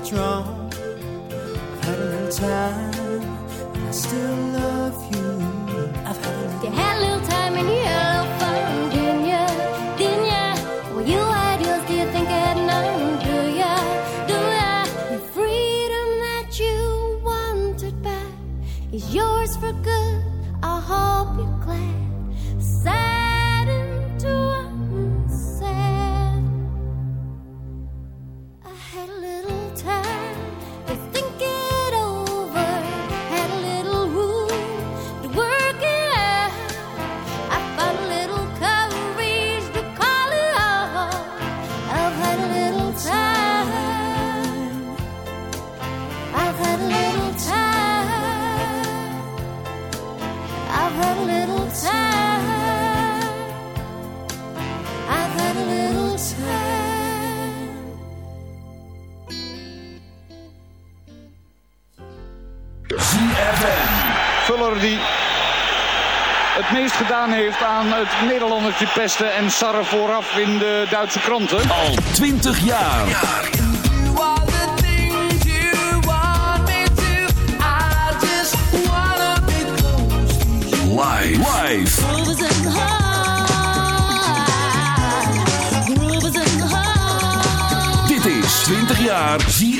what's wrong. A little time. I had a little time. Dusy van voller die het meest gedaan heeft aan het Nederlanders kipsten en sarre vooraf in de Duitse kranten. Al 20 jaar. Dit is 20 jaar ZFM.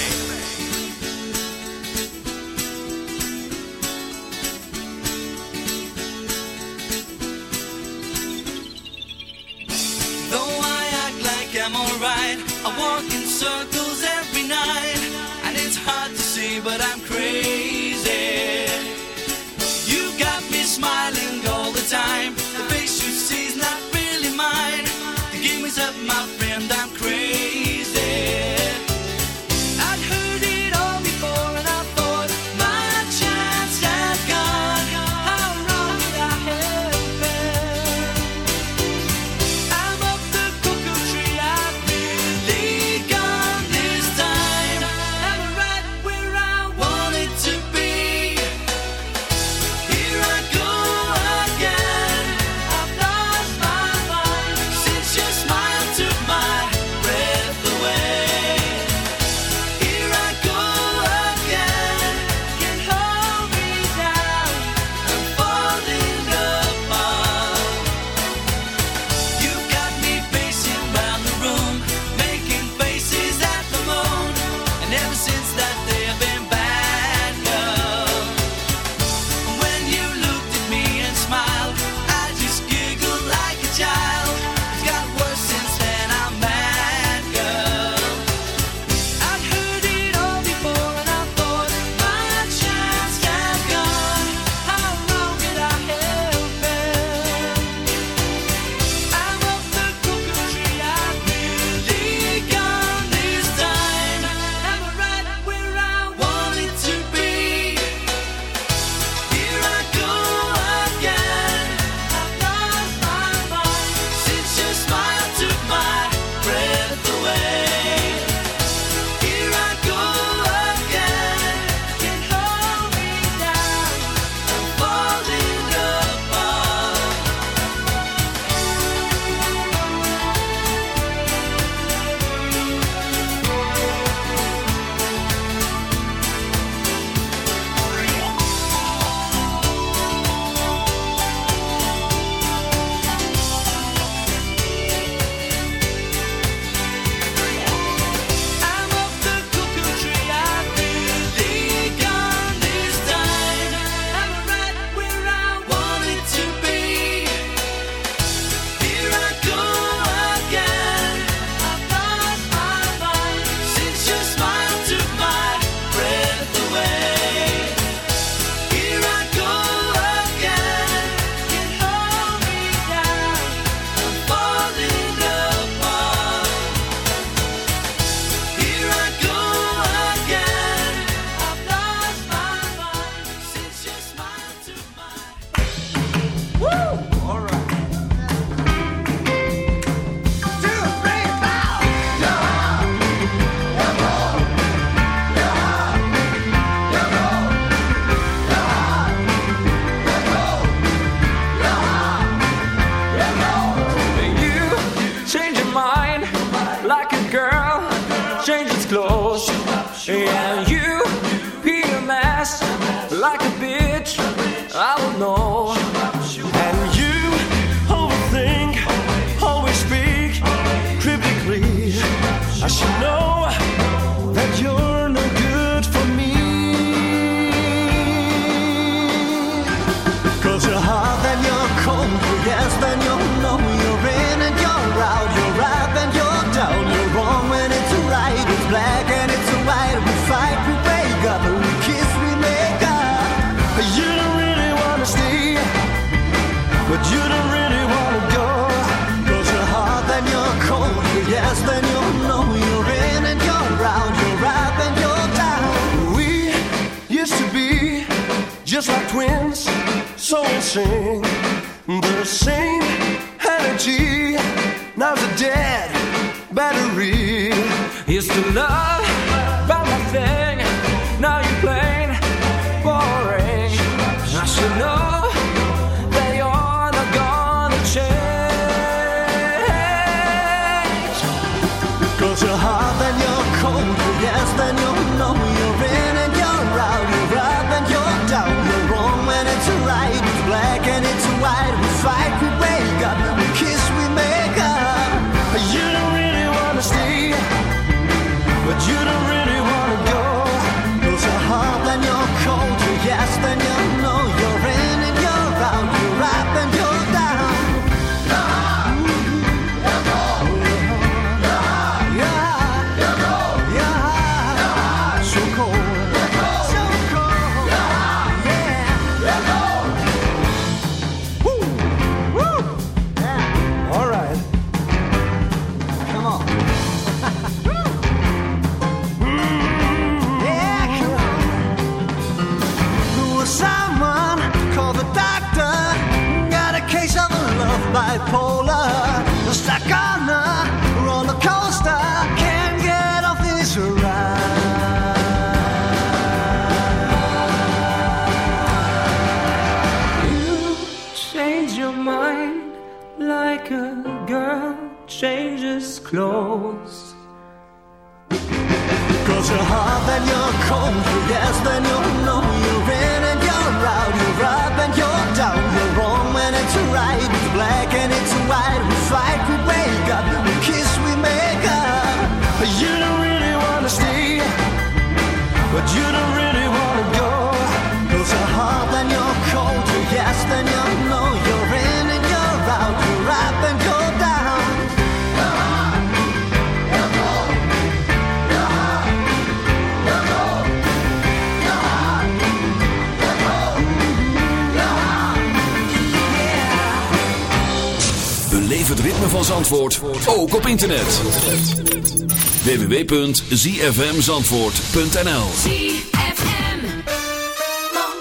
Insane. The same energy, now's a dead battery. Used to love a girl changes clothes. Cause you're hot, then you're cold. You're yes, then you'll know you're in and you're out. You're up and you're down. You're wrong when it's right. It's black and it's white. We fight, we wake up. We kiss, we make up. You don't really wanna stay, but you don't ritme van Zandvoort ook op internet. www.zfmzandvoort.nl ZFM.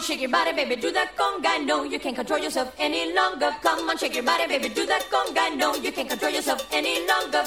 Shake your body, baby, do that conga. No, you can't control yourself any longer. Come on, shake your body, baby, do that conga. No, you can't control yourself any longer.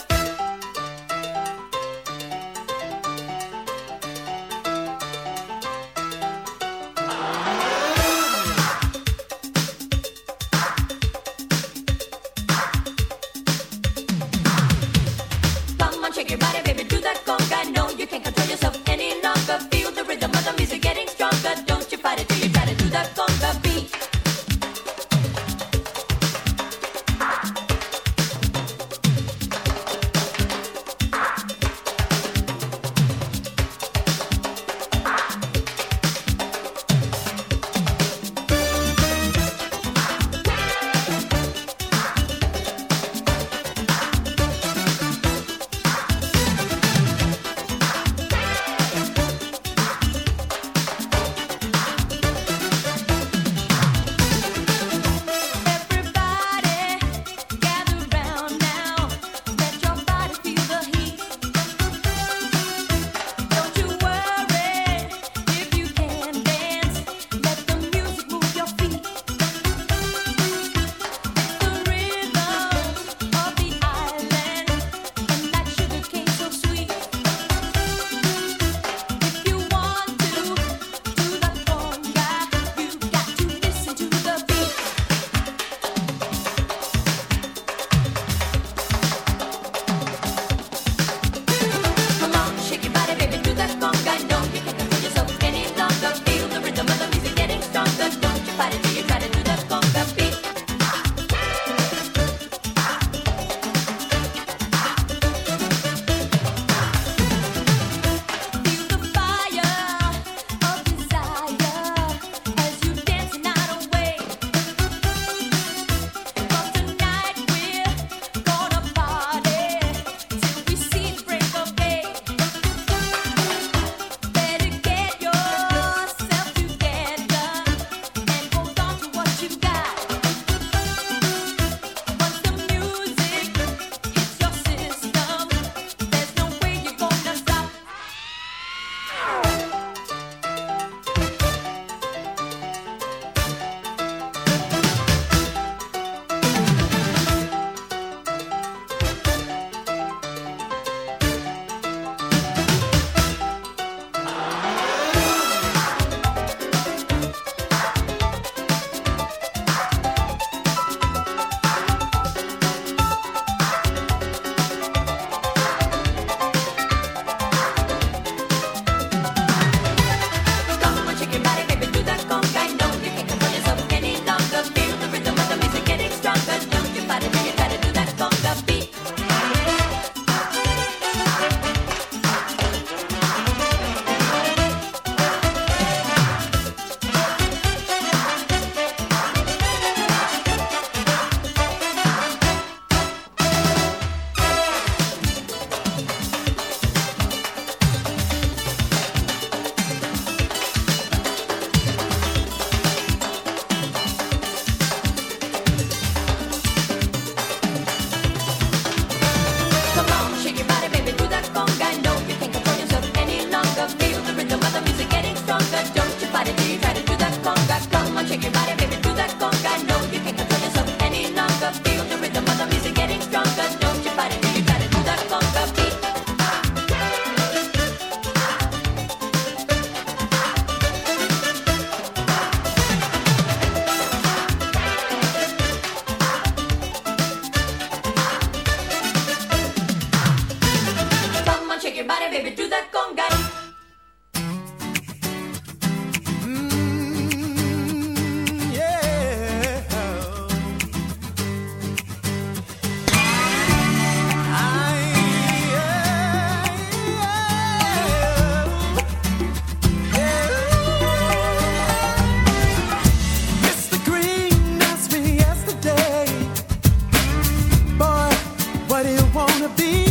wanna be.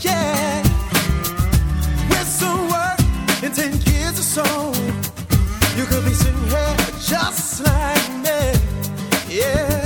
Yeah. With some work in 10 years or so, you could be sitting here just like me. Yeah.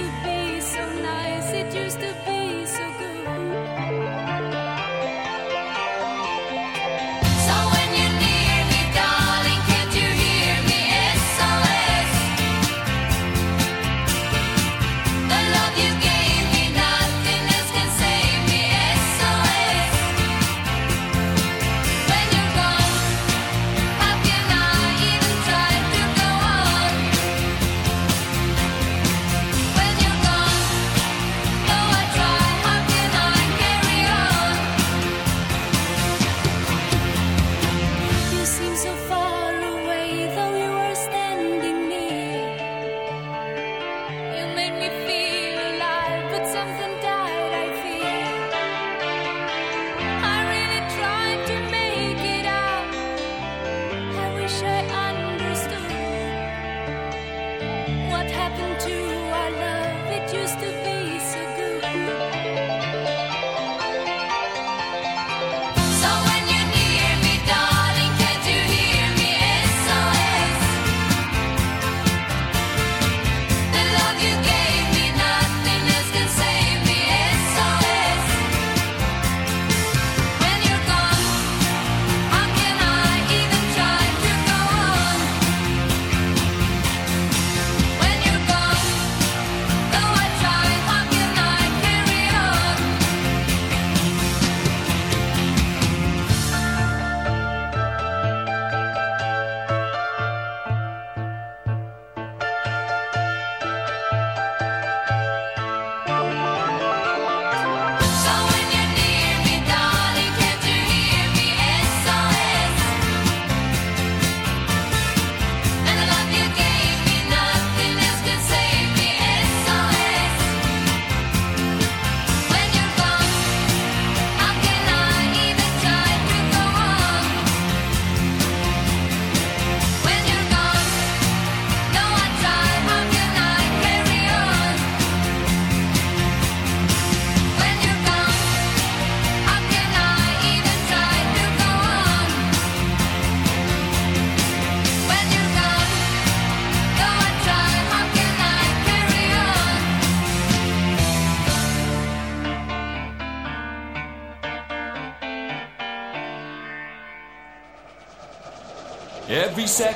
Used to be so nice, it used to be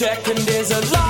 second is a lie.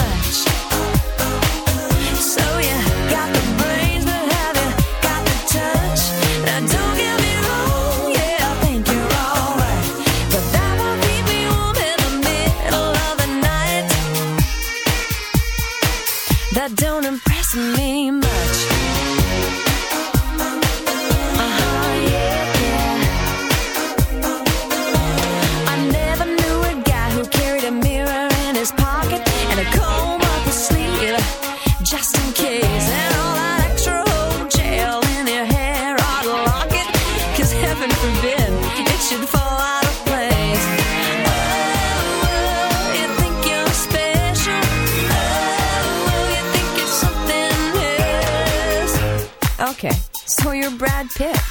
pick.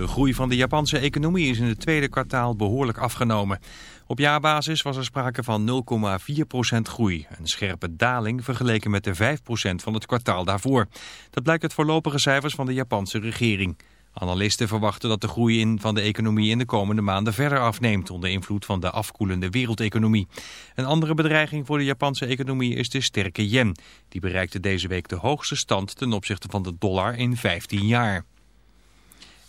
De groei van de Japanse economie is in het tweede kwartaal behoorlijk afgenomen. Op jaarbasis was er sprake van 0,4% groei. Een scherpe daling vergeleken met de 5% van het kwartaal daarvoor. Dat blijkt uit voorlopige cijfers van de Japanse regering. Analisten verwachten dat de groei in van de economie in de komende maanden verder afneemt onder invloed van de afkoelende wereldeconomie. Een andere bedreiging voor de Japanse economie is de sterke yen. Die bereikte deze week de hoogste stand ten opzichte van de dollar in 15 jaar.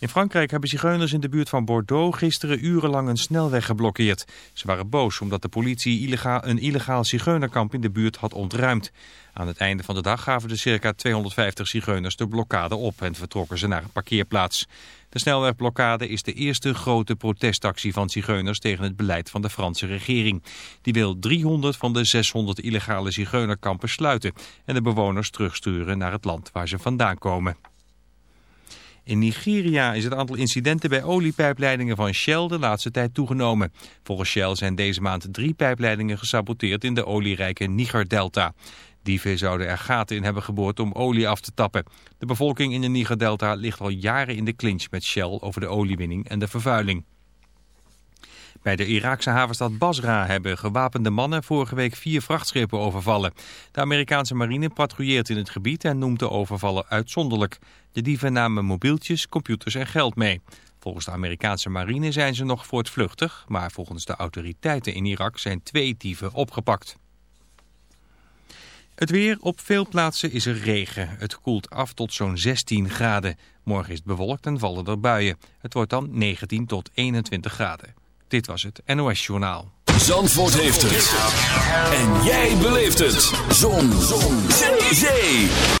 In Frankrijk hebben zigeuners in de buurt van Bordeaux gisteren urenlang een snelweg geblokkeerd. Ze waren boos omdat de politie illegaal, een illegaal zigeunerkamp in de buurt had ontruimd. Aan het einde van de dag gaven de circa 250 zigeuners de blokkade op en vertrokken ze naar een parkeerplaats. De snelwegblokkade is de eerste grote protestactie van zigeuners tegen het beleid van de Franse regering. Die wil 300 van de 600 illegale zigeunerkampen sluiten en de bewoners terugsturen naar het land waar ze vandaan komen. In Nigeria is het aantal incidenten bij oliepijpleidingen van Shell de laatste tijd toegenomen. Volgens Shell zijn deze maand drie pijpleidingen gesaboteerd in de olierijke Niger-delta. Dieven zouden er gaten in hebben geboord om olie af te tappen. De bevolking in de Niger-delta ligt al jaren in de clinch met Shell over de oliewinning en de vervuiling. Bij de Iraakse havenstad Basra hebben gewapende mannen vorige week vier vrachtschepen overvallen. De Amerikaanse marine patrouilleert in het gebied en noemt de overvallen uitzonderlijk. De dieven namen mobieltjes, computers en geld mee. Volgens de Amerikaanse marine zijn ze nog voortvluchtig, maar volgens de autoriteiten in Irak zijn twee dieven opgepakt. Het weer. Op veel plaatsen is er regen. Het koelt af tot zo'n 16 graden. Morgen is het bewolkt en vallen er buien. Het wordt dan 19 tot 21 graden. Dit was het NOS Journaal. Zandvoort heeft het. En jij beleeft het. Zon. Zon. Zee.